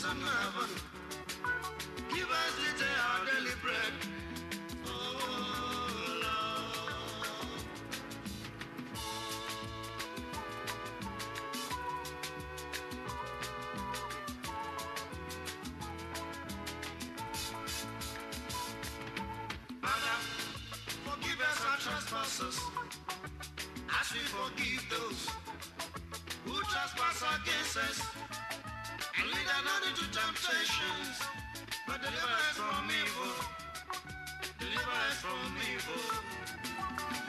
from heaven. Give us this our daily bread. Oh, Lord. Father, forgive us our trespasses as we forgive those who trespass against us. And lead us not into temptations, but deliver us from evil. Deliver us from evil.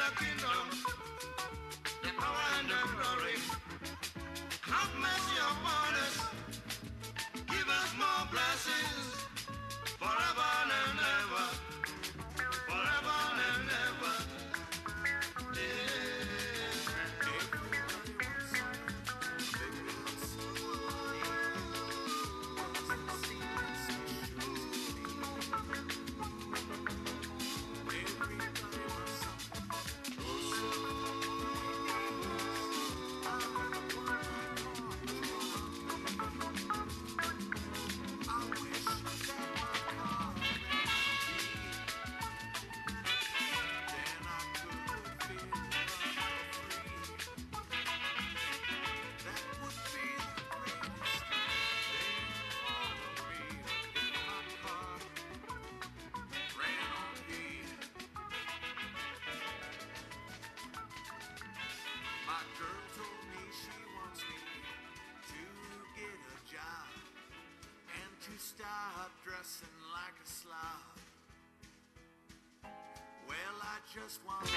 the kingdom, the power and the glory. Have mercy upon us. Give us more blessings forever and ever. Forever. stop dressing like a slob. Well, I just want to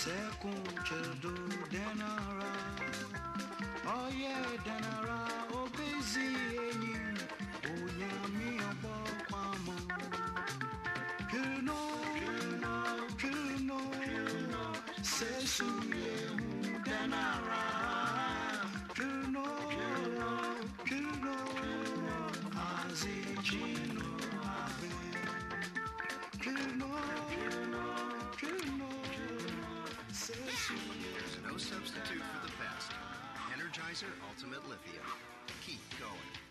Sekunchedo denara oye denara obezi enyi onyami ọgbọ pamọ kino kino kino sesu yehu denara. substitute for the best. Energizer Ultimate Lithium. Keep going.